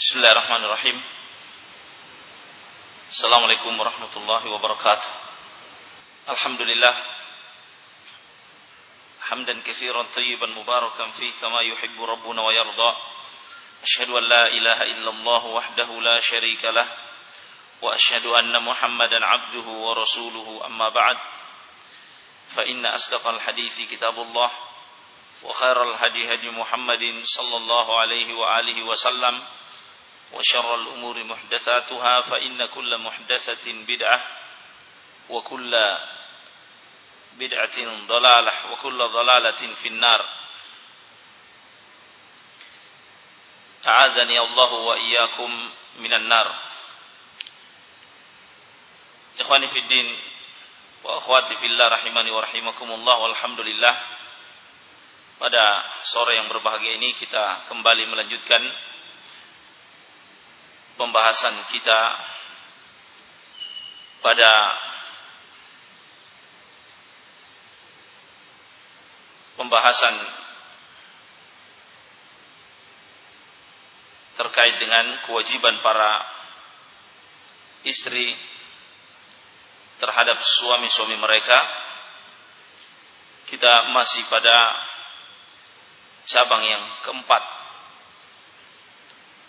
Bismillahirrahmanirrahim. Assalamualaikum warahmatullahi wabarakatuh. Alhamdulillah. Hamdan katsiran tayyiban mubarakan fi kama yuhibbu rabbuna wa yarda. Ashhadu an la ilaha illallah wahdahu la syarika lah wa ashhadu anna Muhammadan abduhu wa rasuluhu amma ba'd. Fa inna asdaqal hadithi kitabullah wa khairal hadi hadi Muhammadin sallallahu alaihi wa alihi wasallam. وشر الأمور محدثاتها فإن كل محدثة بدعة وكل بدعة ضلالة وكل ضلالة في النار أعاذني الله وإياكم من النار إخواني في الدين وأخواتي في الله رحمني ورحمكم الله والحمد لله pada sore yang berbahagia ini kita kembali melanjutkan pembahasan kita pada pembahasan terkait dengan kewajiban para istri terhadap suami-suami mereka kita masih pada cabang yang keempat.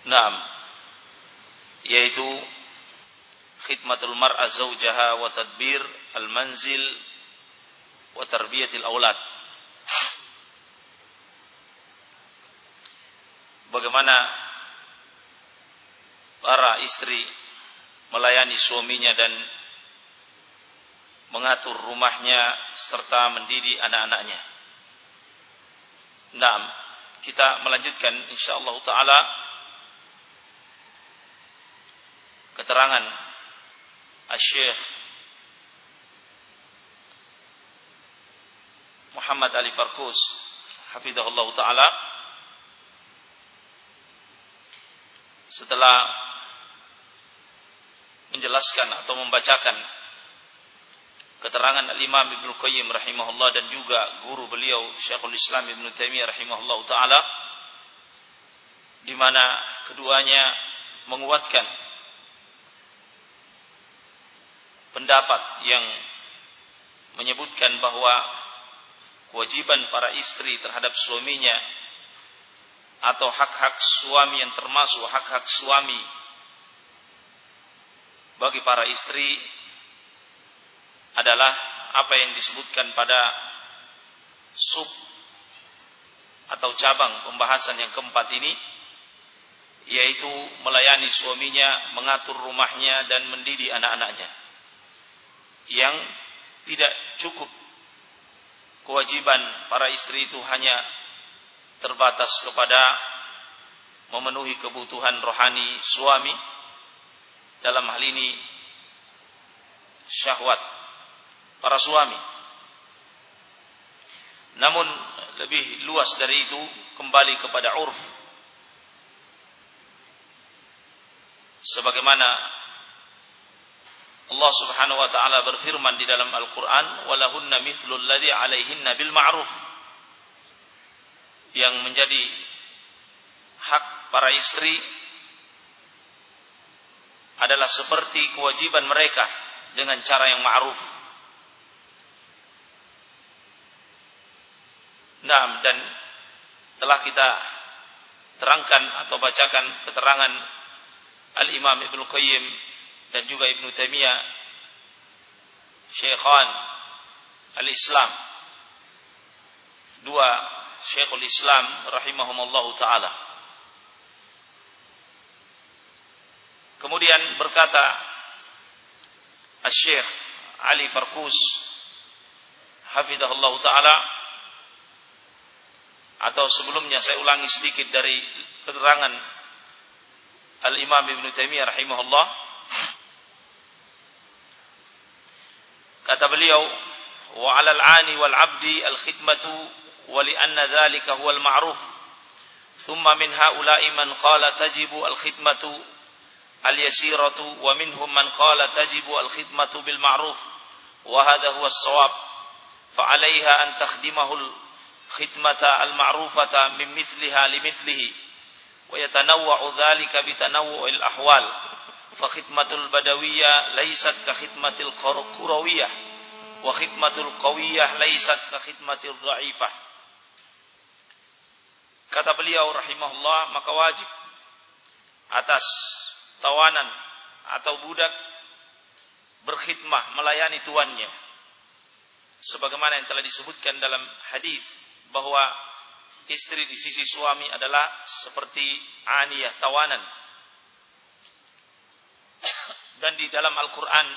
Nah, yaitu khidmatul mar'a zawjaha wa tadbir al-manzil wa tarbiyatil aulad. Bagaimana para istri melayani suaminya dan mengatur rumahnya serta mendidik anak-anaknya. Nah, kita melanjutkan insyaallah taala keterangan Syekh Muhammad Ali Farkus hafizahullah taala. Setelah menjelaskan atau membacakan keterangan Al-Imam Ibnu Qayyim rahimahullah dan juga guru beliau Syekhul Islam Ibnu Taimiyah rahimahullah taala di mana keduanya menguatkan pendapat yang menyebutkan bahwa kewajiban para istri terhadap suaminya atau hak-hak suami yang termasuk hak-hak suami bagi para istri adalah apa yang disebutkan pada sub atau cabang pembahasan yang keempat ini yaitu melayani suaminya, mengatur rumahnya dan mendidik anak-anaknya yang tidak cukup. Kewajiban para istri itu hanya terbatas kepada memenuhi kebutuhan rohani suami. Dalam hal ini syahwat para suami. Namun lebih luas dari itu kembali kepada urf. Sebagaimana Allah Subhanahu wa taala berfirman di dalam Al-Qur'an, "Walahunna mithlul ladzi 'alaihinna bil ma'ruf." Yang menjadi hak para istri adalah seperti kewajiban mereka dengan cara yang ma'ruf. Nah, dan telah kita terangkan atau bacakan keterangan Al-Imam Ibnu Qayyim dan juga Ibnu Taimiyah Syekhan Al-Islam. Dua Syekhul Islam rahimahumallahu taala. Kemudian berkata Al-Syekh Ali Farkus Hafidahullah Ta'ala Atau sebelumnya saya ulangi sedikit dari keterangan Al-Imam Ibn Taimiyah rahimahullah Kata beliau, wa 'alal 'ani wal 'abdi al khidmatu wa li anna dhalika huwa al ma'ruf. Thumma min ha'ula'i man qala tajibu al khidmatu al yasiratu wa minhum man qala tajibu al khidmatu bil ma'ruf. Wa hadha huwa as-shawab. Fa 'alayha an takhdimahu al khidmata al ma'rufata min mithliha li mithlihi. wa yatanawwa'u dhalika bi tanawwu'il ahwal fa khidmatul badawiyah laysat ka khidmatil qurawiyah wa khidmatul qawiyah laysat ka khidmatil dha'ifah kata beliau rahimahullah maka wajib atas tawanan atau budak berkhidmah melayani tuannya. Sebagaimana yang telah disebutkan dalam hadis bahwa istri di sisi suami adalah seperti aniyah tawanan dan di dalam Al-Qur'an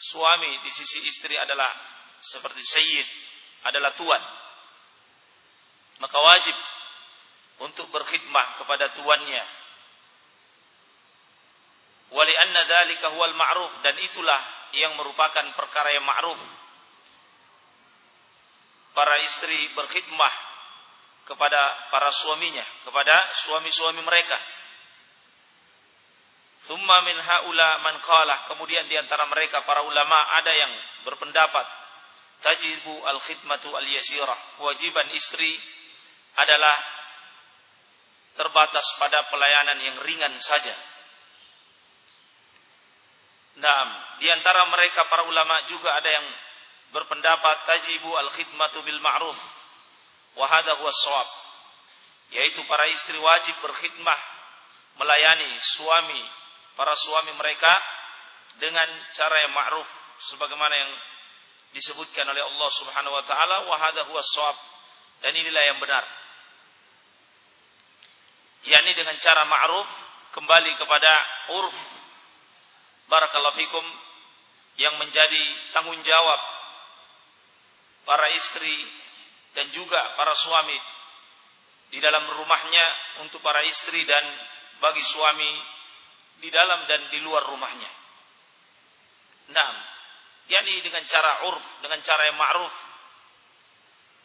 suami di sisi istri adalah seperti sayyid adalah tuan. Maka wajib untuk berkhidmah kepada tuannya. Wali anna dzalika huwal ma'ruf dan itulah yang merupakan perkara yang ma'ruf. Para istri berkhidmah kepada para suaminya kepada suami-suami mereka Thumma min haula man qala kemudian di antara mereka para ulama ada yang berpendapat tajibu al khidmatu al yasirah kewajiban istri adalah terbatas pada pelayanan yang ringan saja. Nah, di antara mereka para ulama juga ada yang berpendapat tajibu al khidmatu bil ma'ruf. Wa hadha huwa yaitu para istri wajib berkhidmah melayani suami para suami mereka dengan cara yang ma'ruf sebagaimana yang disebutkan oleh Allah Subhanahu wa taala wa hadha huwa shawab dan inilah yang benar. Yakni dengan cara ma'ruf kembali kepada urf barakallahu fikum yang menjadi tanggung jawab para istri dan juga para suami di dalam rumahnya untuk para istri dan bagi suami di dalam dan di luar rumahnya. Nah, yakni dengan cara urf, dengan cara yang ma'ruf,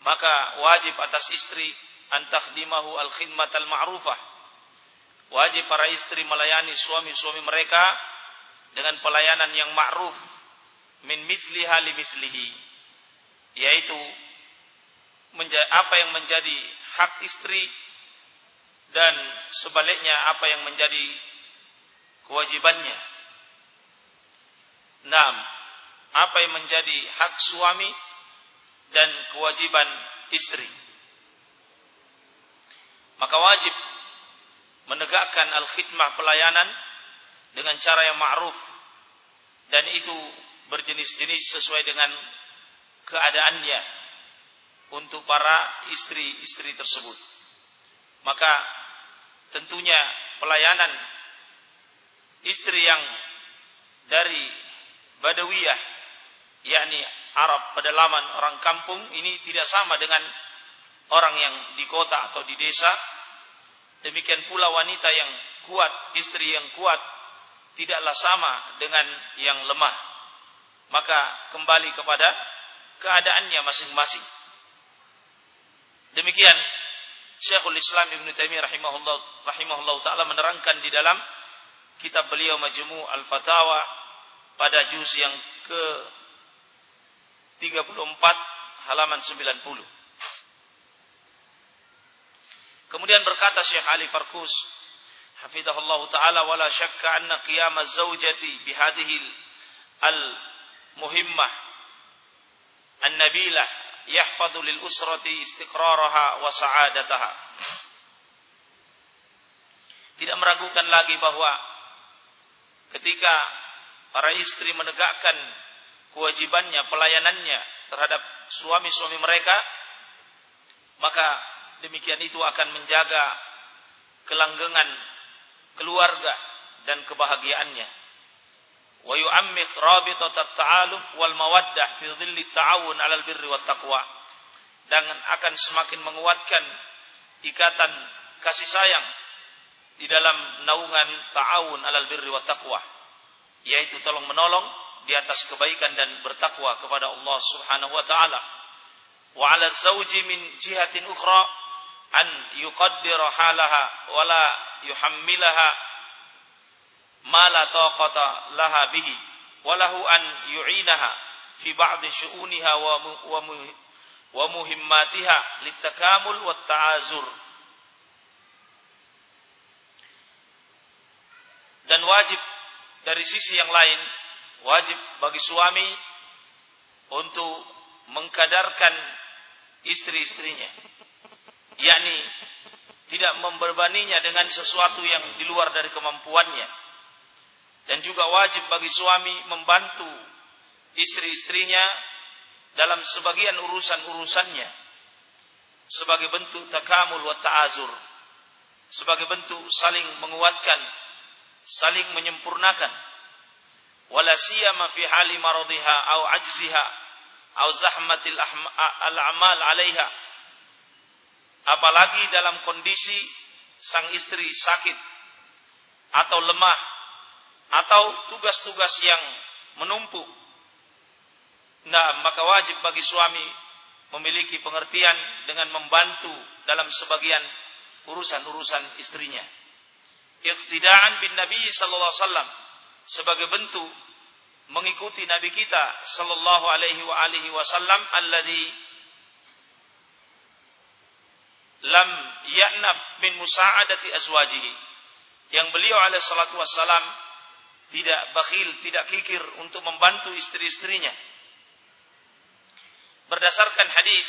maka wajib atas istri antakhdimahu al-khidmat al-ma'rufah. Wajib para istri melayani suami-suami mereka dengan pelayanan yang ma'ruf min mithliha li mithlihi yaitu apa yang menjadi hak istri dan sebaliknya apa yang menjadi kewajibannya. Naam, apa yang menjadi hak suami dan kewajiban istri. Maka wajib menegakkan al-khidmah pelayanan dengan cara yang ma'ruf dan itu berjenis-jenis sesuai dengan keadaannya untuk para istri-istri tersebut. Maka tentunya pelayanan istri yang dari Badawiyah yakni Arab pedalaman orang kampung ini tidak sama dengan orang yang di kota atau di desa. Demikian pula wanita yang kuat, istri yang kuat tidaklah sama dengan yang lemah. Maka kembali kepada keadaannya masing-masing. Demikian Syekhul Islam Ibn Taimiyah rahimahullah rahimahullah taala menerangkan di dalam kitab beliau Majmu' Al-Fatawa pada juz yang ke 34 halaman 90. Kemudian berkata Syekh Ali Farkus hafizahullah taala wala syakka anna qiyam az-zawjati bihadhihi al-muhimmah an-nabilah yahfadhu lil usrati istiqraraha wa sa'adataha tidak meragukan lagi bahwa ketika para istri menegakkan kewajibannya, pelayanannya terhadap suami-suami mereka, maka demikian itu akan menjaga kelanggengan keluarga dan kebahagiaannya. Wa yu'ammiq rabitat at-ta'aluf wal mawaddah fi dhilli ta'awun 'alal birri wat taqwa. Dan akan semakin menguatkan ikatan kasih sayang di dalam naungan ta'awun 'alal birri wat taqwa, yaitu tolong menolong di atas kebaikan dan bertakwa kepada Allah Subhanahu wa taala. Wa 'ala zawji min jihatin ukhra an yuqaddira halaha wa la yuhammilaha ma la taqata laha bihi wa an yu'inaha fi ba'd syu'uniha wa wa wa muhimmatiha litakamul wat ta'azur wajib dari sisi yang lain wajib bagi suami untuk mengkadarkan istri-istrinya. Yakni tidak membebaninya dengan sesuatu yang di luar dari kemampuannya. Dan juga wajib bagi suami membantu istri-istrinya dalam sebagian urusan-urusannya. Sebagai bentuk takamul wa ta'azur. Sebagai bentuk saling menguatkan saling menyempurnakan. Wala siyama fi hali maradiha au ajziha au zahmatil al-amal 'alaiha. Apalagi dalam kondisi sang istri sakit atau lemah atau tugas-tugas yang menumpuk. Nah maka wajib bagi suami memiliki pengertian dengan membantu dalam sebagian urusan-urusan istrinya iqtidaan bin Nabi sallallahu alaihi wasallam sebagai bentuk mengikuti Nabi kita sallallahu alaihi wa alihi wasallam alladhi lam ya'naf min musa'adati azwajihi yang beliau alaihi salatu wassalam tidak bakhil, tidak kikir untuk membantu istri-istrinya. Berdasarkan hadis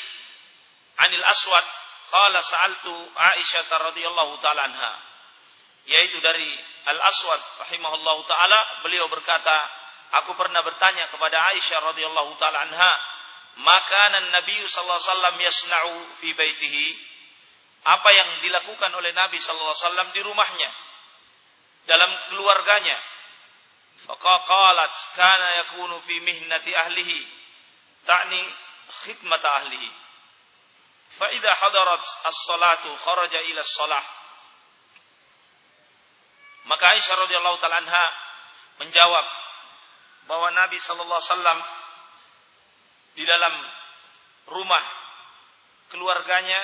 Anil Aswad qala sa'altu Aisyah radhiyallahu taala anha yaitu dari Al Aswad rahimahullahu taala beliau berkata aku pernah bertanya kepada Aisyah radhiyallahu taala anha maka Nabi sallallahu alaihi wasallam yasna'u fi baitihi? Apa yang dilakukan oleh Nabi sallallahu alaihi wasallam di rumahnya dalam keluarganya? Faqalat kana yakunu fi mihnati ahlihi. Ta'ni khidmat ahlihi. Fa idza hadarat as-salatu kharaja ila as-salah maka Aisyah radhiyallahu taala anha menjawab bahwa Nabi sallallahu alaihi wasallam di dalam rumah keluarganya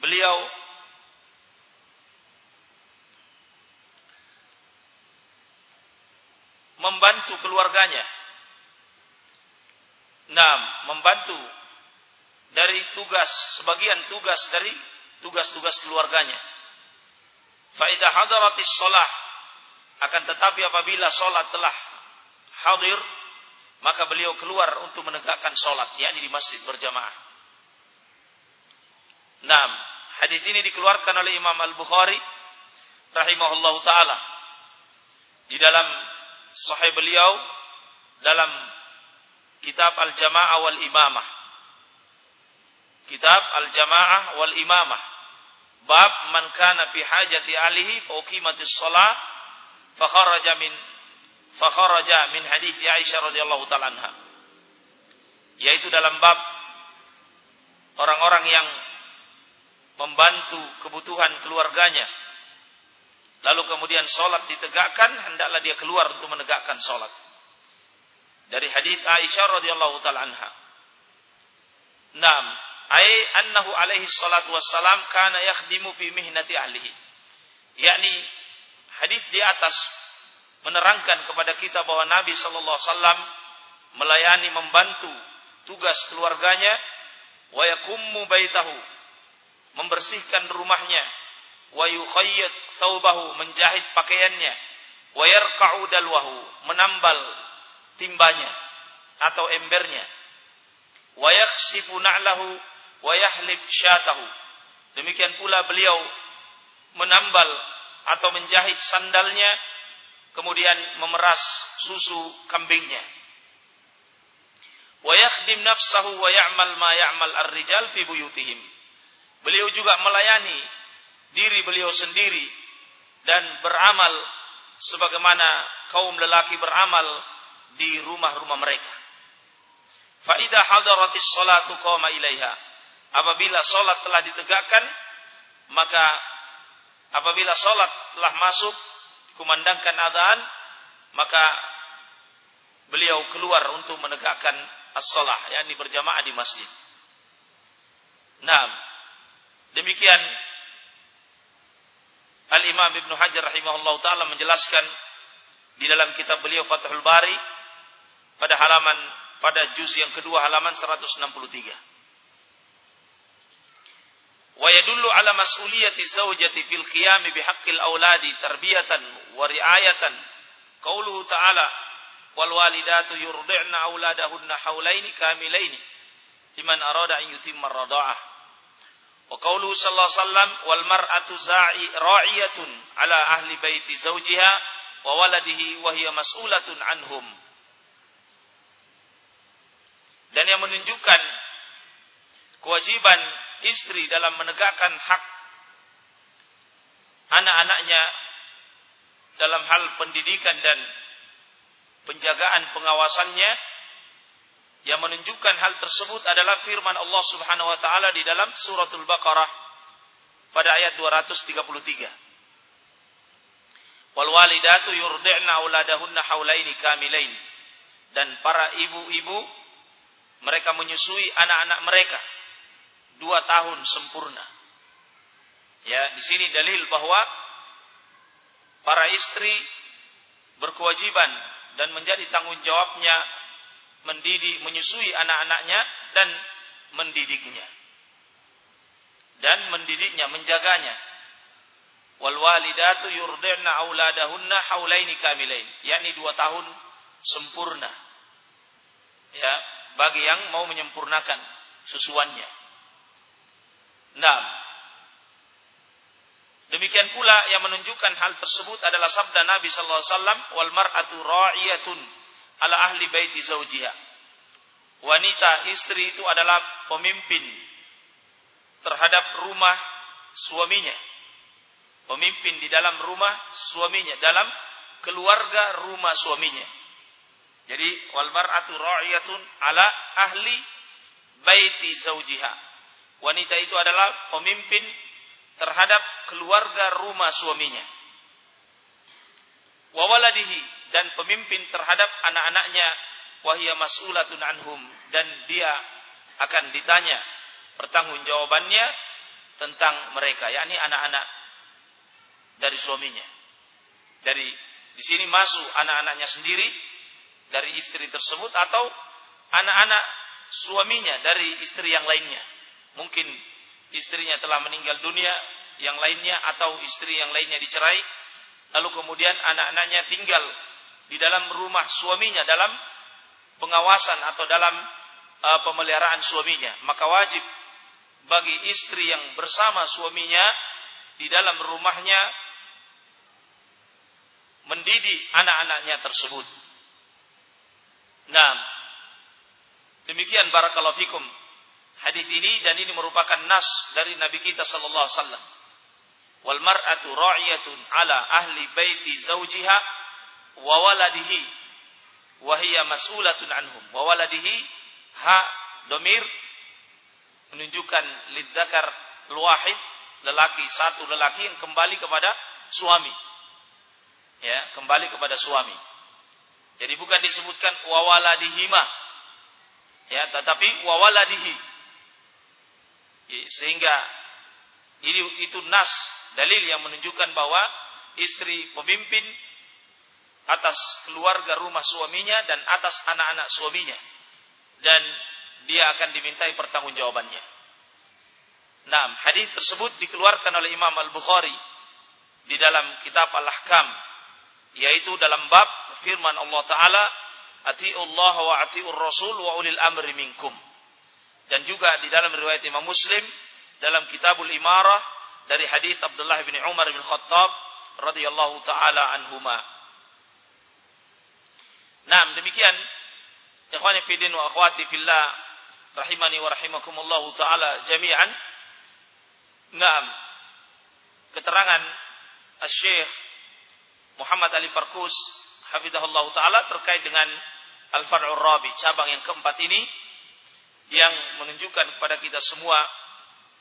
beliau membantu keluarganya. Nah, membantu dari tugas, sebagian tugas dari tugas-tugas keluarganya. Faidah hadaratis sholah. Akan tetapi apabila sholat telah hadir, maka beliau keluar untuk menegakkan sholat, yakni di masjid berjamaah. Nah, hadis ini dikeluarkan oleh Imam Al-Bukhari rahimahullahu taala di dalam sahih beliau dalam kitab Al-Jamaah wal Imamah. Kitab Al-Jamaah wal Imamah. Bab man kana fi hajati alihi fa uqimatis shalah fa kharaja min fa kharaja min hadis Aisyah radhiyallahu taala anha. Yaitu dalam bab orang-orang yang membantu kebutuhan keluarganya. Lalu kemudian sholat ditegakkan, hendaklah dia keluar untuk menegakkan sholat. Dari hadis Aisyah radhiyallahu taala anha. Naam, ai annahu alaihi salatu wassalam kana yakhdimu fi mihnati ahlihi. Yakni hadis di atas menerangkan kepada kita bahwa Nabi sallallahu alaihi wasallam melayani membantu tugas keluarganya wa yakummu baitahu membersihkan rumahnya wa yukhayyid thawbahu menjahit pakaiannya wa yarqa'u dalwahu menambal timbanya atau embernya wa yakhsifu na'lahu wa yahlib syatahu demikian pula beliau menambal atau menjahit sandalnya kemudian memeras susu kambingnya wa yakhdim nafsahu wa ya'mal ma ya'mal ar-rijal fi buyutihim Beliau juga melayani diri beliau sendiri dan beramal sebagaimana kaum lelaki beramal di rumah-rumah mereka. Faidah hadaratis salatu qama ilaiha. Apabila salat telah ditegakkan, maka apabila salat telah masuk, kumandangkan adzan, maka beliau keluar untuk menegakkan as-salah, yakni berjamaah di masjid. Nah, Demikian Al-Imam Ibn Hajar rahimahullah ta'ala menjelaskan di dalam kitab beliau Fathul Bari pada halaman pada juz yang kedua halaman 163. Wa yadullu ala mas'uliyati zawjati fil qiyami bihaqqil auladi tarbiyatan wa riayatan. Qauluhu ta'ala wal walidatu yurdi'na auladahunna haulaini kamilaini liman arada an yutimma radha'ah. Wa qauluhu sallallahu alaihi wasallam wal mar'atu za'i ra'iyatun ala ahli baiti zawjiha wa waladihi wa hiya mas'ulatun anhum. Dan yang menunjukkan kewajiban istri dalam menegakkan hak anak-anaknya dalam hal pendidikan dan penjagaan pengawasannya yang menunjukkan hal tersebut adalah firman Allah Subhanahu wa taala di dalam suratul Baqarah pada ayat 233. Wal walidatu yurdi'na auladahunna haulaini kamilain. Dan para ibu-ibu mereka menyusui anak-anak mereka dua tahun sempurna. Ya, di sini dalil bahwa para istri berkewajiban dan menjadi tanggung jawabnya mendidik, menyusui anak-anaknya dan mendidiknya. Dan mendidiknya, menjaganya. Wal walidatu yurdi'na auladahunna haulaini kamilain, yakni dua tahun sempurna. Ya, bagi yang mau menyempurnakan susuannya. Nah, demikian pula yang menunjukkan hal tersebut adalah sabda Nabi sallallahu alaihi wasallam wal mar'atu ra'iyatun ala ahli baiti zaujiha. Wanita istri itu adalah pemimpin terhadap rumah suaminya. Pemimpin di dalam rumah suaminya, dalam keluarga rumah suaminya. Jadi wal mar'atu ra'iyatun ala ahli baiti zaujiha wanita itu adalah pemimpin terhadap keluarga rumah suaminya. Wawaladihi dan pemimpin terhadap anak-anaknya wahia mas'ulatun anhum dan dia akan ditanya pertanggungjawabannya tentang mereka yakni anak-anak dari suaminya. Dari di sini masuk anak-anaknya sendiri dari istri tersebut atau anak-anak suaminya dari istri yang lainnya. Mungkin istrinya telah meninggal dunia, yang lainnya atau istri yang lainnya dicerai, lalu kemudian anak-anaknya tinggal di dalam rumah suaminya dalam pengawasan atau dalam uh, pemeliharaan suaminya, maka wajib bagi istri yang bersama suaminya di dalam rumahnya mendidik anak-anaknya tersebut. Nah, demikian barakallahu fikum hadis ini dan ini merupakan nas dari Nabi kita sallallahu alaihi wasallam. Wal mar'atu ra'iyatun ala ahli baiti zawjiha wa waladihi wa hiya mas'ulatun anhum. Wa waladihi ha domir menunjukkan lidzakar luwahid lelaki satu lelaki yang kembali kepada suami. Ya, kembali kepada suami. Jadi bukan disebutkan wa waladihima. Ya, tetapi wa waladihi sehingga itu nas dalil yang menunjukkan bahwa istri pemimpin atas keluarga rumah suaminya dan atas anak-anak suaminya dan dia akan dimintai pertanggungjawabannya. Nah, hadis tersebut dikeluarkan oleh Imam Al-Bukhari di dalam kitab Al-Ahkam yaitu dalam bab firman Allah taala Allah wa atiur rasul wa ulil amri minkum dan juga di dalam riwayat Imam Muslim dalam Kitabul Imarah dari hadis Abdullah bin Umar bin Khattab radhiyallahu taala anhuma. Nah, demikian ikhwani fi din wa akhwati fillah rahimani wa rahimakumullah taala jami'an. Naam. Keterangan Syekh Muhammad Ali Farkus hafizahullah taala terkait dengan Al-Far'ur Rabi, cabang yang keempat ini yang menunjukkan kepada kita semua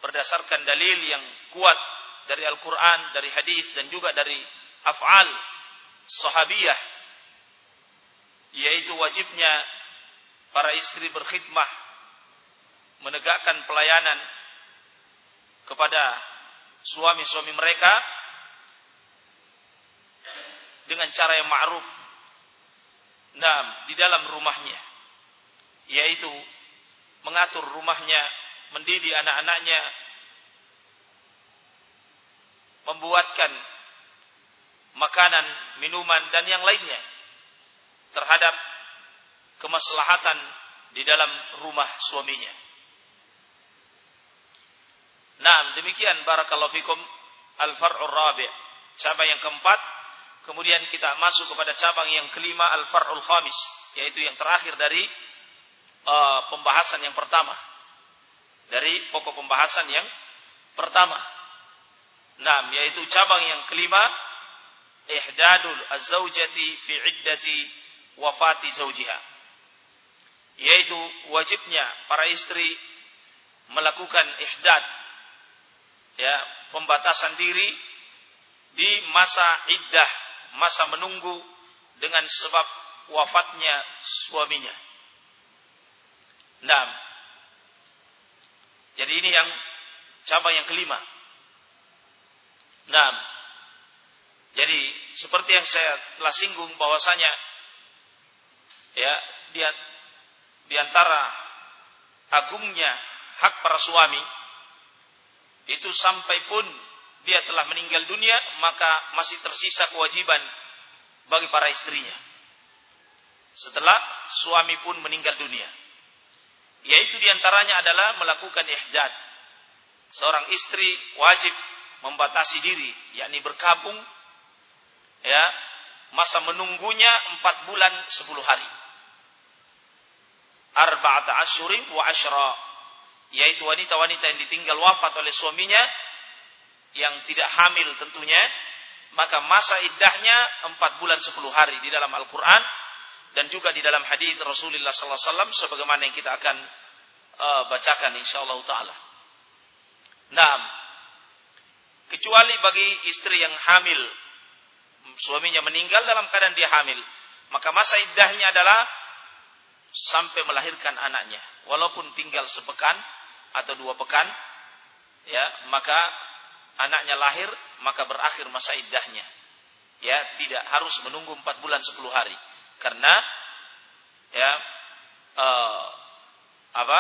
berdasarkan dalil yang kuat dari Al-Quran, dari hadis dan juga dari af'al sahabiyah yaitu wajibnya para istri berkhidmah menegakkan pelayanan kepada suami-suami mereka dengan cara yang ma'ruf. Nah di dalam rumahnya yaitu mengatur rumahnya, mendidik anak-anaknya membuatkan makanan, minuman dan yang lainnya terhadap kemaslahatan di dalam rumah suaminya. Nah, demikian barakallahu fikum al-far'ur rabi'. Cabang yang keempat, kemudian kita masuk kepada cabang yang kelima al-far'ul khamis, yaitu yang terakhir dari uh, pembahasan yang pertama. Dari pokok pembahasan yang pertama. Nah, yaitu cabang yang kelima ihdadul az-zaujati fi iddati wafati zaujiha. Yaitu wajibnya para istri melakukan ihdad ya, pembatasan diri di masa iddah, masa menunggu dengan sebab wafatnya suaminya. Nah, jadi ini yang cabang yang kelima. Nah, jadi seperti yang saya telah singgung bahwasanya ya dia di antara agungnya hak para suami itu sampai pun dia telah meninggal dunia maka masih tersisa kewajiban bagi para istrinya. Setelah suami pun meninggal dunia yaitu di antaranya adalah melakukan ihdad. Seorang istri wajib membatasi diri yakni berkabung ya masa menunggunya empat bulan sepuluh hari. Arba'ata asyuri wa asyra. Yaitu wanita-wanita yang ditinggal wafat oleh suaminya yang tidak hamil tentunya maka masa iddahnya empat bulan sepuluh hari di dalam Al-Quran dan juga di dalam hadis Rasulullah Sallallahu Alaihi Wasallam sebagaimana yang kita akan uh, bacakan insyaallah taala. Nah, kecuali bagi istri yang hamil suaminya meninggal dalam keadaan dia hamil, maka masa iddahnya adalah sampai melahirkan anaknya, walaupun tinggal sepekan atau dua pekan, ya maka anaknya lahir maka berakhir masa iddahnya. Ya tidak harus menunggu empat bulan sepuluh hari, karena ya uh, apa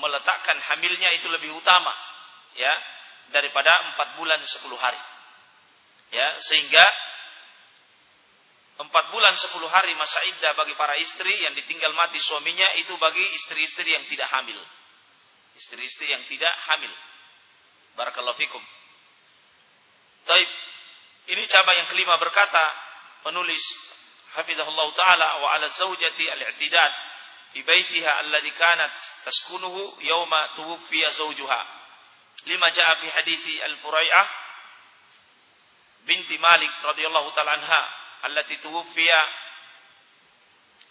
meletakkan hamilnya itu lebih utama ya daripada empat bulan sepuluh hari. Ya sehingga empat bulan sepuluh hari masa iddah bagi para istri yang ditinggal mati suaminya itu bagi istri-istri yang tidak hamil. Istri-istri yang tidak hamil. Barakallahu fikum. Taib. Ini cabang yang kelima berkata penulis hafizahullah taala wa ala zaujati al-i'tidad fi baitiha alladhi kanat taskunuhu yawma tuwfiya zawjuha lima jaa fi hadithi al-furai'ah binti Malik radhiyallahu taala anha allati tuwfiya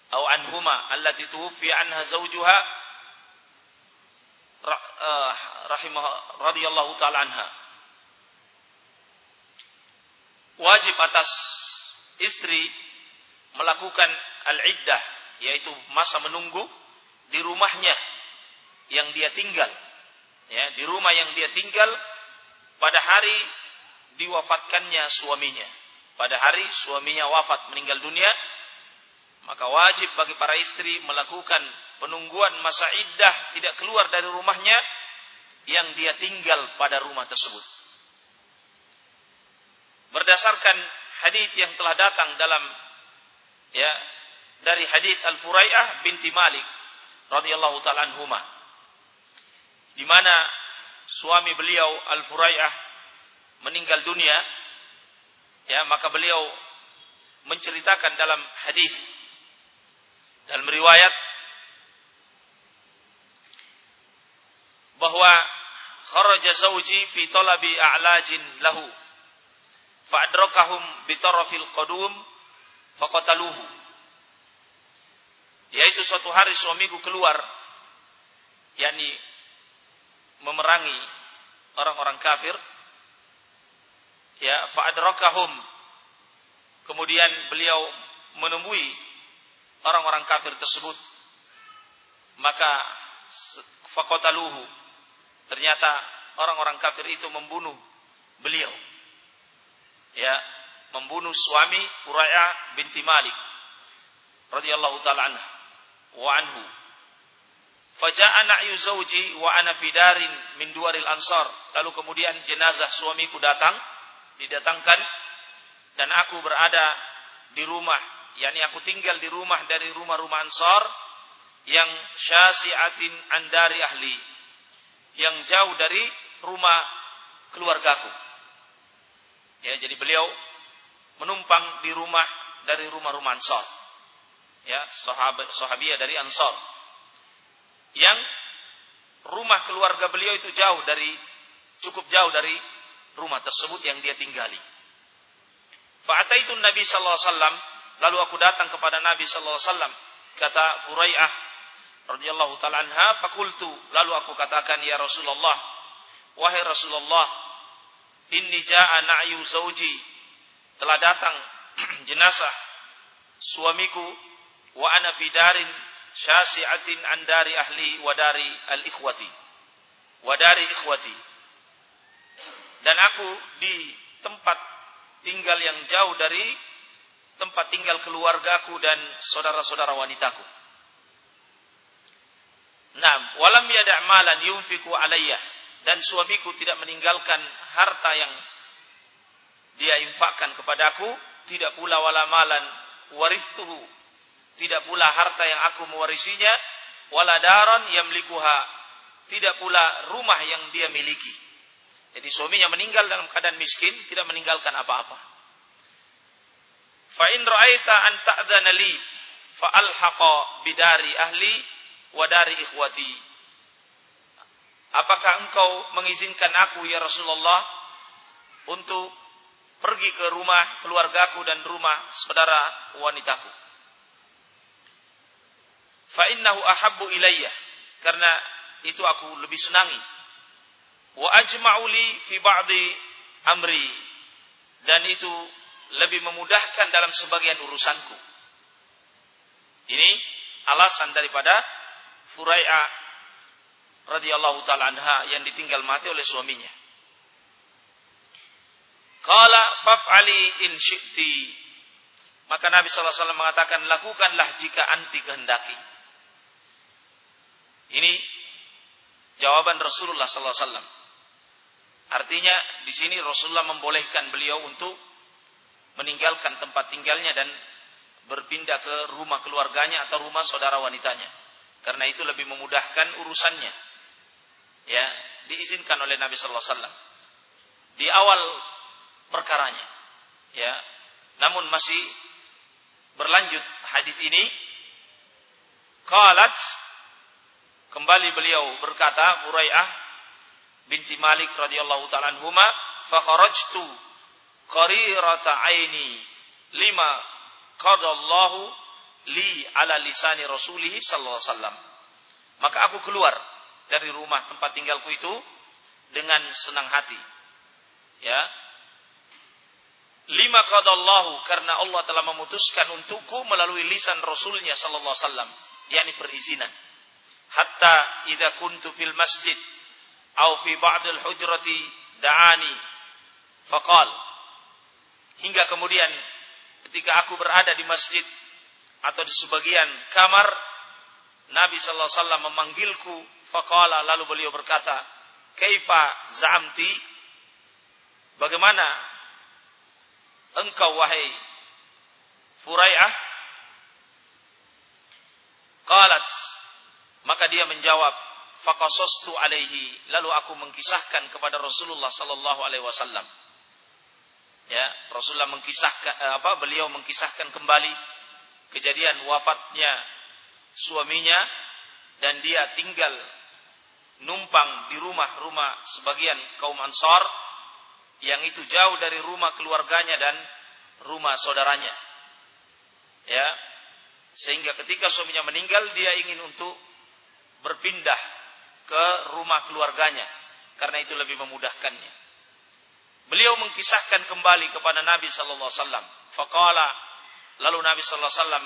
atau anhuma allati tuwfiya anha zawjuha eh, rahimah radhiyallahu taala anha wajib atas istri melakukan al-iddah yaitu masa menunggu di rumahnya yang dia tinggal ya di rumah yang dia tinggal pada hari diwafatkannya suaminya. Pada hari suaminya wafat meninggal dunia, maka wajib bagi para istri melakukan penungguan masa iddah tidak keluar dari rumahnya yang dia tinggal pada rumah tersebut. Berdasarkan hadis yang telah datang dalam ya dari hadis Al-Furai'ah binti Malik radhiyallahu taala anhuma. Di mana suami beliau Al-Furai'ah meninggal dunia ya maka beliau menceritakan dalam hadis dalam riwayat bahwa kharaja zawji fi talabi a'lajin lahu fa'adrakahum qadum faqataluhu. Yaitu suatu hari suamiku keluar yakni memerangi orang-orang kafir ya fa'adrakahum. Kemudian beliau menemui orang-orang kafir tersebut. Maka faqataluhu. Ternyata orang-orang kafir itu membunuh beliau. Ya membunuh suami Furaya binti Malik radhiyallahu taala anha wa anhu Faja'a na'yu zawji wa ana fi darin min duwaril ansar. Lalu kemudian jenazah suamiku datang, didatangkan dan aku berada di rumah, yakni aku tinggal di rumah dari rumah-rumah ansar yang syasi'atin andari ahli, yang jauh dari rumah keluargaku. Ya, jadi beliau menumpang di rumah dari rumah-rumah Ansar. Ya, sahabat sahabiah dari Ansar yang rumah keluarga beliau itu jauh dari cukup jauh dari rumah tersebut yang dia tinggali. Fa'ataitu Nabi sallallahu alaihi wasallam, lalu aku datang kepada Nabi sallallahu alaihi wasallam. Kata Furai'ah radhiyallahu taala anha, fakultu, lalu aku katakan ya Rasulullah, wahai Rasulullah, inni jaa na'yu zauji, telah datang jenazah suamiku wa ana fi darin syasi'atin an dari ahli wa dari al-ikhwati. Wa dari ikhwati. Dan aku di tempat tinggal yang jauh dari tempat tinggal keluargaku dan saudara-saudara wanitaku. Naam, walam yada' malan yunfiku alayya. Dan suamiku tidak meninggalkan harta yang dia infakkan kepadaku, tidak pula wala malan warithtuhu tidak pula harta yang aku mewarisinya, wala daron yamlikuha, tidak pula rumah yang dia miliki. Jadi suaminya meninggal dalam keadaan miskin, tidak meninggalkan apa-apa. Fa in ra'aita an ta'dhana li fa alhaqa bidari ahli wa dari ikhwati. Apakah engkau mengizinkan aku ya Rasulullah untuk pergi ke rumah keluargaku dan rumah saudara wanitaku? fa innahu ahabbu ilayya. Karena itu aku lebih senangi. Wa ajma'u li fi ba'di amri. Dan itu lebih memudahkan dalam sebagian urusanku. Ini alasan daripada Furai'a radhiyallahu taala anha yang ditinggal mati oleh suaminya Qala faf'ali in syi'ti maka Nabi SAW mengatakan lakukanlah jika anti kehendaki ini jawaban Rasulullah sallallahu alaihi wasallam. Artinya di sini Rasulullah membolehkan beliau untuk meninggalkan tempat tinggalnya dan berpindah ke rumah keluarganya atau rumah saudara wanitanya. Karena itu lebih memudahkan urusannya. Ya, diizinkan oleh Nabi sallallahu alaihi wasallam. Di awal perkaranya. Ya. Namun masih berlanjut hadis ini qalat Kembali beliau berkata, Furai'ah binti Malik radhiyallahu taala anhuma, fa kharajtu qarirata aini lima qadallahu li ala lisani rasulih sallallahu alaihi wasallam. Maka aku keluar dari rumah tempat tinggalku itu dengan senang hati. Ya. Lima qadallahu karena Allah telah memutuskan untukku melalui lisan Rasulnya sallallahu alaihi wasallam, yakni perizinan. Hatta idza kuntu fil masjid au fi ba'd al hujrati da'ani faqal. Hingga kemudian ketika aku berada di masjid atau di sebagian kamar Nabi sallallahu alaihi wasallam memanggilku faqala. Lalu beliau berkata kaifa za'amti? Bagaimana engkau wahai Furai'ah qalat maka dia menjawab, "Faqasastu alaihi." Lalu aku mengkisahkan kepada Rasulullah sallallahu alaihi wasallam. Ya, Rasulullah mengkisahkan eh, apa? Beliau mengkisahkan kembali kejadian wafatnya suaminya dan dia tinggal numpang di rumah-rumah sebagian kaum Ansar yang itu jauh dari rumah keluarganya dan rumah saudaranya. Ya. Sehingga ketika suaminya meninggal dia ingin untuk berpindah ke rumah keluarganya karena itu lebih memudahkannya. Beliau mengkisahkan kembali kepada Nabi sallallahu alaihi wasallam. Faqala lalu Nabi sallallahu alaihi wasallam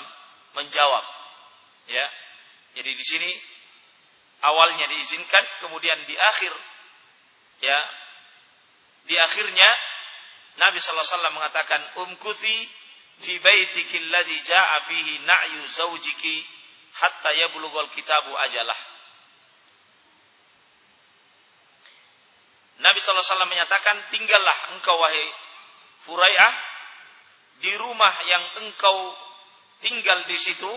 menjawab. Ya. Jadi di sini awalnya diizinkan kemudian di akhir ya di akhirnya Nabi sallallahu alaihi wasallam mengatakan umkuthi fi baitiki alladhi jaa fihi na'yu zawjiki hatta yablughal kitabu ajalah. Nabi sallallahu alaihi wasallam menyatakan tinggallah engkau wahai Furai'ah di rumah yang engkau tinggal di situ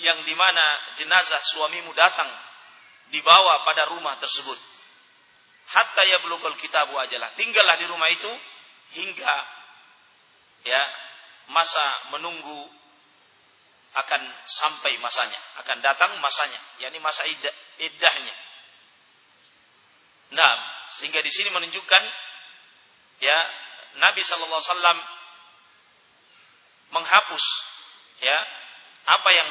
yang di mana jenazah suamimu datang dibawa pada rumah tersebut Hatta ya belukul kitabu ajalah. Tinggallah di rumah itu hingga ya masa menunggu akan sampai masanya, akan datang masanya, yakni masa iddahnya. Nah, sehingga di sini menunjukkan ya Nabi wasallam menghapus ya apa yang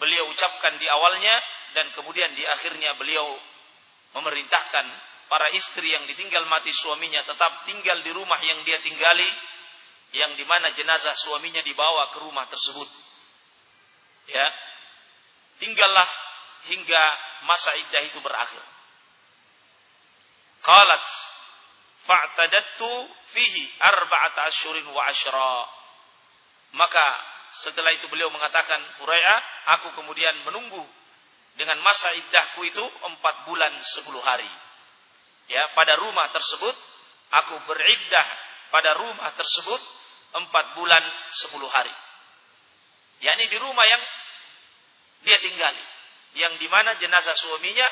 beliau ucapkan di awalnya dan kemudian di akhirnya beliau memerintahkan para istri yang ditinggal mati suaminya tetap tinggal di rumah yang dia tinggali yang di mana jenazah suaminya dibawa ke rumah tersebut. Ya. Tinggallah hingga masa iddah itu berakhir. Qalat fa'tadattu fihi arba'ata asyurin wa asyra. Maka setelah itu beliau mengatakan Hurairah aku kemudian menunggu dengan masa iddahku itu empat bulan sepuluh hari ya pada rumah tersebut aku beriddah pada rumah tersebut empat bulan sepuluh hari. Yakni di rumah yang dia tinggali. Yang di mana jenazah suaminya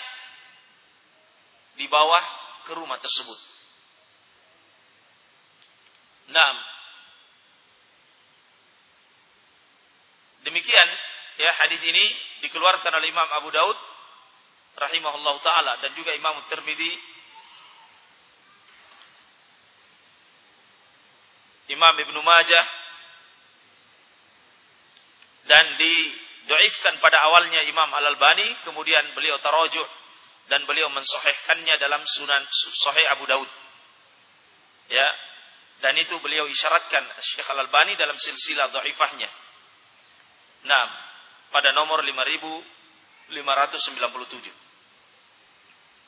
dibawa ke rumah tersebut. Nah, demikian ya hadis ini dikeluarkan oleh Imam Abu Daud rahimahullah taala dan juga Imam Tirmidzi Imam Ibnu Majah dan didoifkan pada awalnya Imam Al Albani kemudian beliau tarajuk dan beliau mensahihkannya dalam Sunan Sahih Abu Daud. Ya. Dan itu beliau isyaratkan Syekh Al Albani dalam silsilah dhaifahnya. Nah, pada nomor 5597.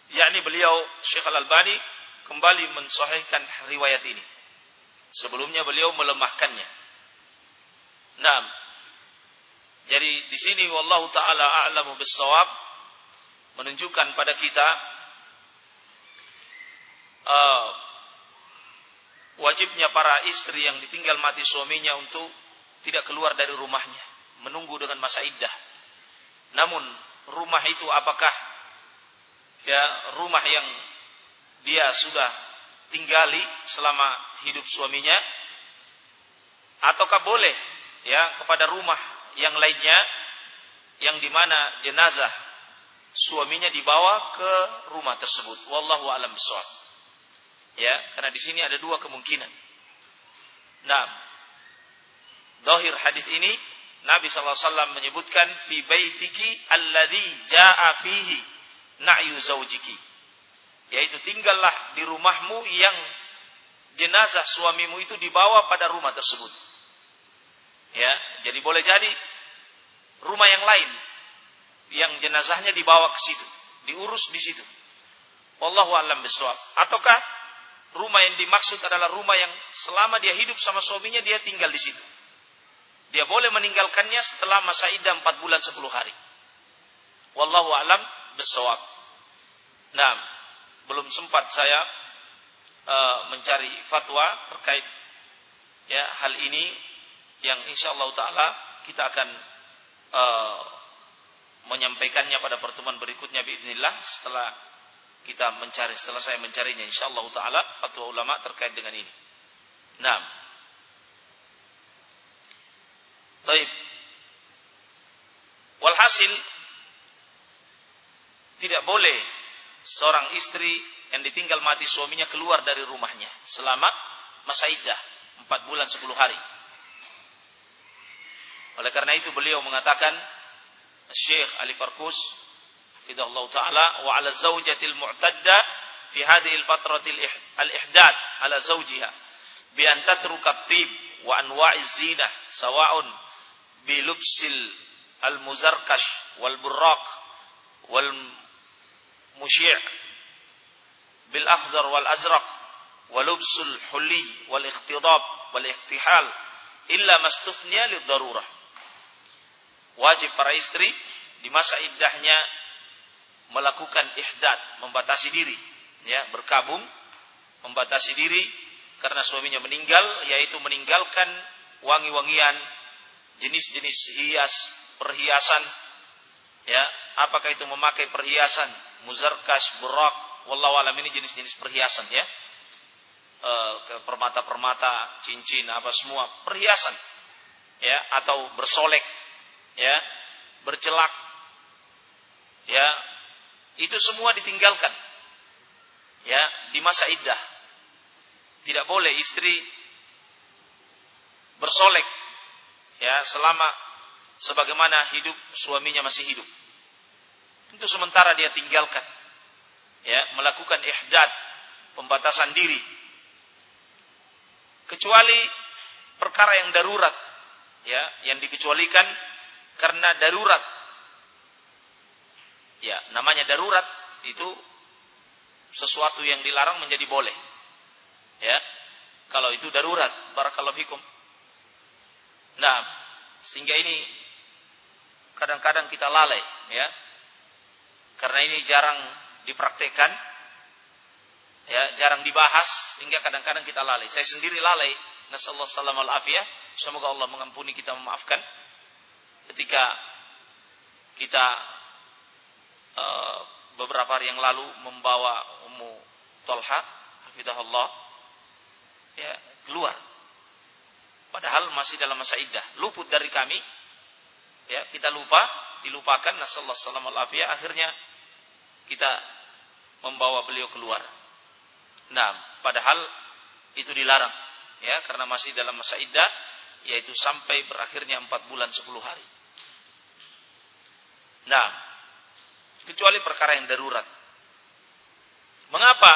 Yakni beliau Syekh Al Albani kembali mensahihkan riwayat ini. Sebelumnya beliau melemahkannya. Nah, jadi di sini wallahu taala a'lamu bis-shawab menunjukkan pada kita uh, wajibnya para istri yang ditinggal mati suaminya untuk tidak keluar dari rumahnya, menunggu dengan masa iddah. Namun rumah itu apakah ya rumah yang dia sudah tinggali selama hidup suaminya ataukah boleh ya kepada rumah yang lainnya yang di mana jenazah suaminya dibawa ke rumah tersebut. Wallahu alam bisawab. Ya, karena di sini ada dua kemungkinan. Nah, dohir hadis ini Nabi SAW menyebutkan fi baitiki alladhi ja'a fihi na'yu zaujiki. Yaitu tinggallah di rumahmu yang jenazah suamimu itu dibawa pada rumah tersebut. Ya, jadi boleh jadi rumah yang lain yang jenazahnya dibawa ke situ, diurus di situ. Wallahu a'lam bishawab. Ataukah rumah yang dimaksud adalah rumah yang selama dia hidup sama suaminya dia tinggal di situ. Dia boleh meninggalkannya setelah masa idah 4 bulan 10 hari. Wallahu a'lam bishawab. Nah, belum sempat saya uh, mencari fatwa terkait ya hal ini yang insyaallah taala kita akan uh, menyampaikannya pada pertemuan berikutnya biidznillah setelah kita mencari setelah saya mencarinya insyaallah taala fatwa ulama terkait dengan ini. Naam. Baik. Walhasil tidak boleh seorang istri yang ditinggal mati suaminya keluar dari rumahnya selama masa iddah 4 bulan 10 hari. Oleh karena itu beliau mengatakan Syekh Ali Farkus Fidahullah Ta'ala wa ala zawjatil mu'tadda fi hadhihi fatratil al-ihdad ala zawjiha bi an tatruka tib wa anwa'i zinah sawa'un bi lubsil al-muzarkash wal burraq wal musyi' bil akhdar wal azraq wa lubsul hulli wal iqtidab wal illa mastufniya li darurah. Wajib para istri di masa iddahnya melakukan ihdad membatasi diri ya berkabung membatasi diri karena suaminya meninggal yaitu meninggalkan wangi-wangian jenis-jenis hias perhiasan ya apakah itu memakai perhiasan muzarkas burak wallahu alam ini jenis-jenis perhiasan ya e, permata-permata cincin apa semua perhiasan ya atau bersolek ya bercelak ya itu semua ditinggalkan ya di masa iddah tidak boleh istri bersolek ya selama sebagaimana hidup suaminya masih hidup. Itu sementara dia tinggalkan. Ya melakukan ihdad pembatasan diri. Kecuali perkara yang darurat ya yang dikecualikan karena darurat. Ya namanya darurat itu sesuatu yang dilarang menjadi boleh. Ya kalau itu darurat barakallahu fikum. Nah sehingga ini kadang-kadang kita lalai ya karena ini jarang dipraktekkan ya jarang dibahas hingga kadang-kadang kita lalai. Saya sendiri lalai. Nasallahu salam al afiyah semoga Allah mengampuni kita memaafkan. Ketika kita uh, beberapa hari yang lalu membawa Ummu Tolha hafidahullah ya keluar. Padahal masih dalam masa iddah. Luput dari kami. Ya kita lupa dilupakan. Nasallahu salam afiyah akhirnya kita membawa beliau keluar. Nah padahal itu dilarang ya karena masih dalam masa iddah yaitu sampai berakhirnya empat bulan sepuluh hari. Nah kecuali perkara yang darurat. Mengapa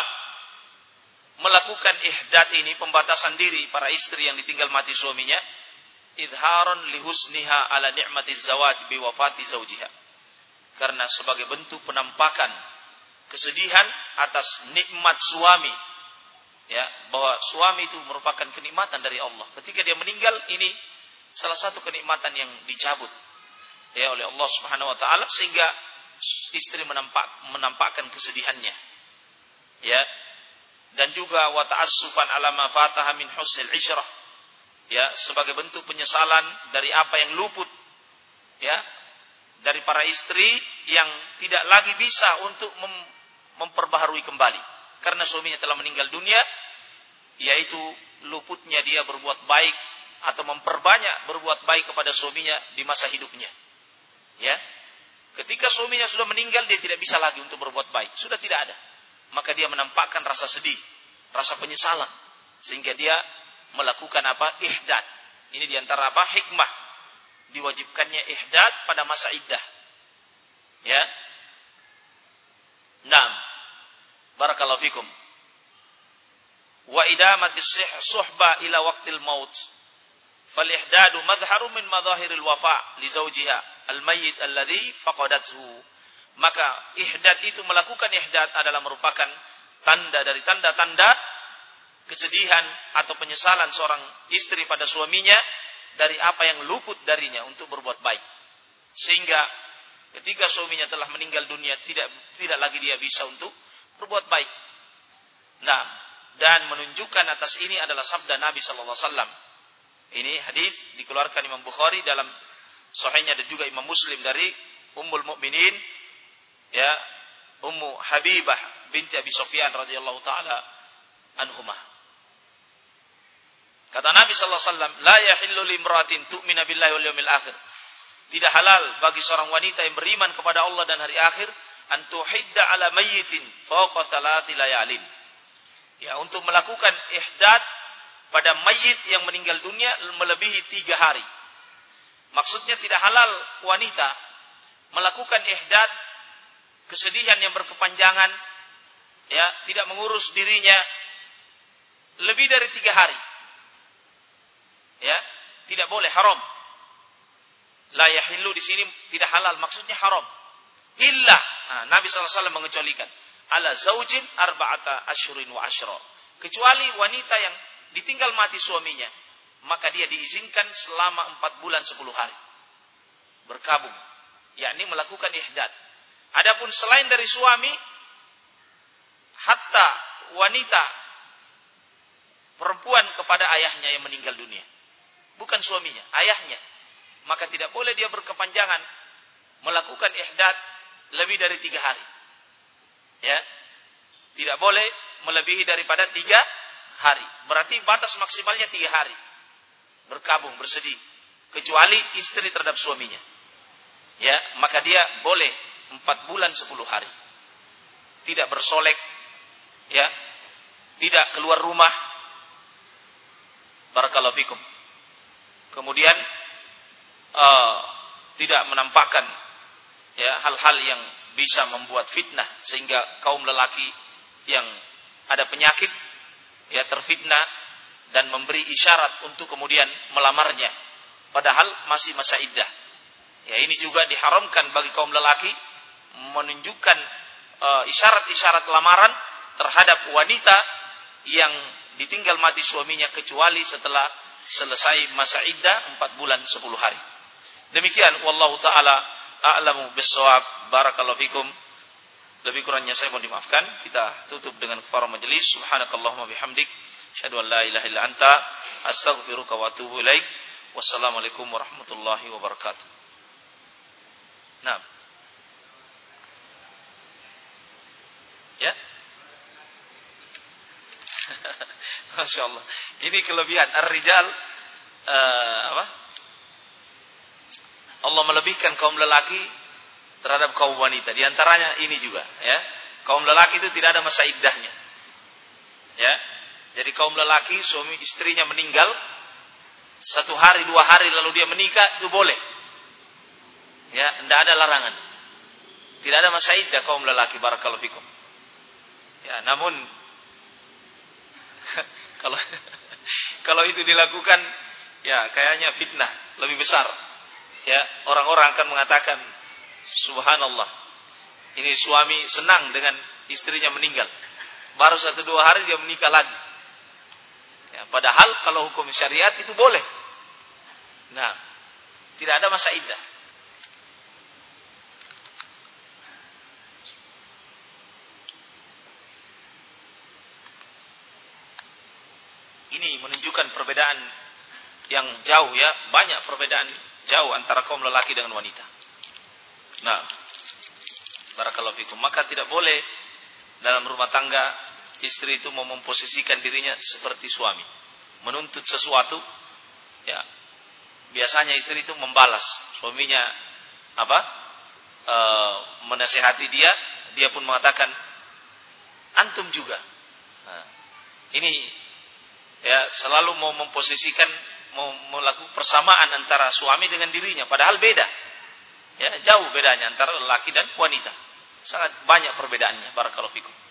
melakukan ihdad ini pembatasan diri para istri yang ditinggal mati suaminya? Idharon lihusniha ala ni'mati zawaj biwafati zawjiha. Karena sebagai bentuk penampakan kesedihan atas nikmat suami. Ya, bahwa suami itu merupakan kenikmatan dari Allah. Ketika dia meninggal ini salah satu kenikmatan yang dicabut ya oleh Allah Subhanahu wa taala sehingga istri menampak menampakkan kesedihannya. Ya. Dan juga wa ta'assufan ala ma fataha min husnil isyrah ya sebagai bentuk penyesalan dari apa yang luput ya dari para istri yang tidak lagi bisa untuk mem memperbaharui kembali karena suaminya telah meninggal dunia yaitu luputnya dia berbuat baik atau memperbanyak berbuat baik kepada suaminya di masa hidupnya ya ketika suaminya sudah meninggal dia tidak bisa lagi untuk berbuat baik sudah tidak ada maka dia menampakkan rasa sedih rasa penyesalan sehingga dia melakukan apa? Ihdad. Ini di antara apa? Hikmah. Diwajibkannya ihdad pada masa iddah. Ya. Naam. Barakallahu fikum. Wa idamatis suhba ila waqtil maut. Fal ihdadu madharu min madahiril wafa li zawjiha al-mayyit alladhi faqadathu. Maka ihdad itu melakukan ihdad adalah merupakan tanda dari tanda-tanda kesedihan atau penyesalan seorang istri pada suaminya dari apa yang luput darinya untuk berbuat baik. Sehingga ketika suaminya telah meninggal dunia tidak tidak lagi dia bisa untuk berbuat baik. Nah, dan menunjukkan atas ini adalah sabda Nabi sallallahu alaihi wasallam. Ini hadis dikeluarkan Imam Bukhari dalam sahihnya dan juga Imam Muslim dari Ummul Mukminin ya Ummu Habibah binti Abi Sufyan radhiyallahu taala anhumah. Kata Nabi sallallahu alaihi wasallam, "La akhir." Tidak halal bagi seorang wanita yang beriman kepada Allah dan hari akhir antuhidda ala mayyitin fawqa thalathi layalin. Ya, untuk melakukan ihdad pada mayit yang meninggal dunia melebihi tiga hari. Maksudnya tidak halal wanita melakukan ihdad kesedihan yang berkepanjangan, ya, tidak mengurus dirinya lebih dari tiga hari ya tidak boleh haram. La yahillu di sini tidak halal maksudnya haram. Illa. Nah, Nabi SAW mengecualikan. Ala zaujin arba'ata asyurin wa asyra. Kecuali wanita yang ditinggal mati suaminya maka dia diizinkan selama empat bulan sepuluh hari. Berkabung. Yakni melakukan ihdad. Adapun selain dari suami hatta wanita perempuan kepada ayahnya yang meninggal dunia. Bukan suaminya, ayahnya. Maka tidak boleh dia berkepanjangan melakukan ihdad lebih dari tiga hari. Ya, tidak boleh melebihi daripada tiga hari. Berarti batas maksimalnya tiga hari. Berkabung, bersedih. Kecuali istri terhadap suaminya. Ya, maka dia boleh empat bulan sepuluh hari. Tidak bersolek, ya, tidak keluar rumah. Barakallahu fikum. Kemudian uh, tidak menampakkan ya hal-hal yang bisa membuat fitnah sehingga kaum lelaki yang ada penyakit ya terfitnah dan memberi isyarat untuk kemudian melamarnya padahal masih masa iddah. Ya ini juga diharamkan bagi kaum lelaki menunjukkan uh, isyarat-isyarat lamaran terhadap wanita yang ditinggal mati suaminya kecuali setelah selesai masa iddah 4 bulan 10 hari. Demikian wallahu taala a'lamu bissawab. Barakallahu fikum. Lebih kurangnya saya mohon dimaafkan. Kita tutup dengan para majelis. Subhanakallahumma bihamdik. Asyhadu an la ilaha illa anta astaghfiruka wa atubu ilaik. Wassalamualaikum warahmatullahi wabarakatuh. Nah. Ya. Masya Allah. Ini kelebihan. Ar-rijal uh? Allah melebihkan kaum lelaki terhadap kaum wanita. Di antaranya ini juga, ya. Kaum lelaki itu tidak ada masa iddahnya. Ya. Jadi kaum lelaki suami istrinya meninggal satu hari dua hari lalu dia menikah itu boleh. Ya, tidak ada larangan. Tidak ada masa iddah kaum lelaki barakallahu fikum. Ya, namun kalau kalau itu dilakukan ya kayaknya fitnah lebih besar. Ya orang-orang akan mengatakan subhanallah ini suami senang dengan istrinya meninggal. Baru satu dua hari dia menikah lagi. Ya, padahal kalau hukum syariat itu boleh. Nah tidak ada masa iddah ini menunjukkan perbedaan yang jauh ya banyak perbedaan jauh antara kaum lelaki dengan wanita. Nah, barakallahu fikum. Maka tidak boleh dalam rumah tangga istri itu mau memposisikan dirinya seperti suami. Menuntut sesuatu, ya. Biasanya istri itu membalas suaminya apa? E, menasehati dia, dia pun mengatakan antum juga. Nah, ini ya selalu mau memposisikan melakukan persamaan antara suami dengan dirinya. Padahal beda. Ya jauh bedanya antara laki dan wanita. Sangat banyak perbedaannya barakallahu fikum